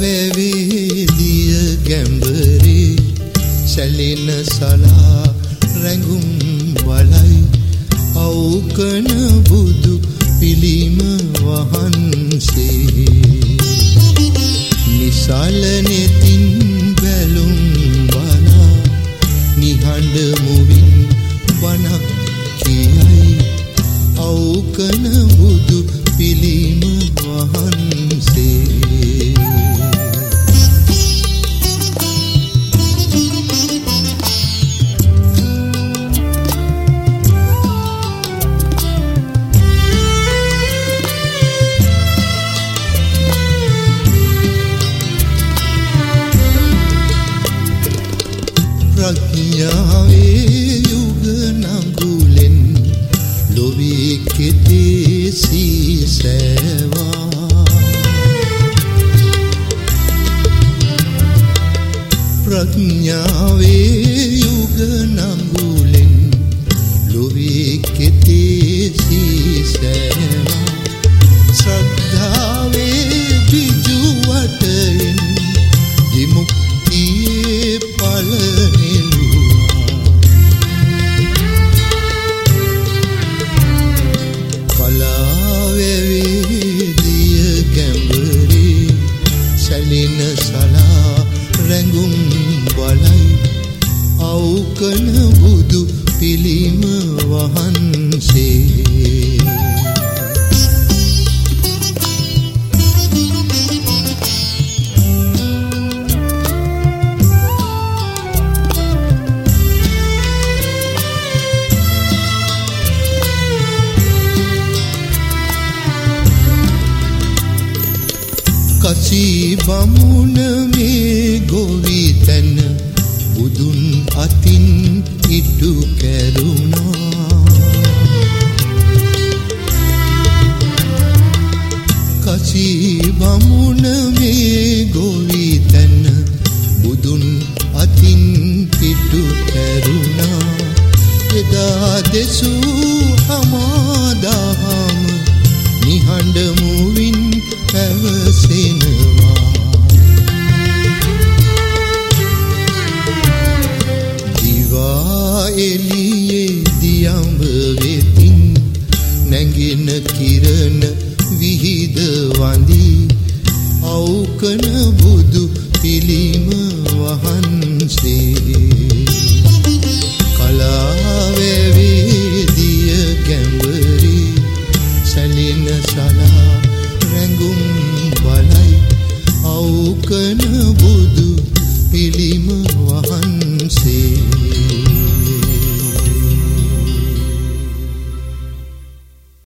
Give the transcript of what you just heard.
වැවේ දිය ගැඹරේ සැලෙන සලා රැඟුම් වලයි අවකන බුදු පිළිම වහන්සේ. නිසල නෙතින් බැලුම් බලා නිහඬ මුවින් වනක් කියයි අවකන ප්‍රඥාවේ යුග නඟුලෙන් ලොවේ කෙතේ සීසෑවා. ප්‍රඥාවේ යුග නඟුලෙන් අවකන බුදු පිළිම වහන්සේ. කසී බමුණ මේ ගොවි තැන බුදුන් අතින් ඉටු කැරුණා. කසී බමුණ මේ ගොවි තැන බුදුන් අතින් ඉටු කැරුණා. එදා දෙසූ දියඹ වෙතින් නැගෙන කිරණ විහිද වඳී. අවකන බුදු පිළිම වහන්සේ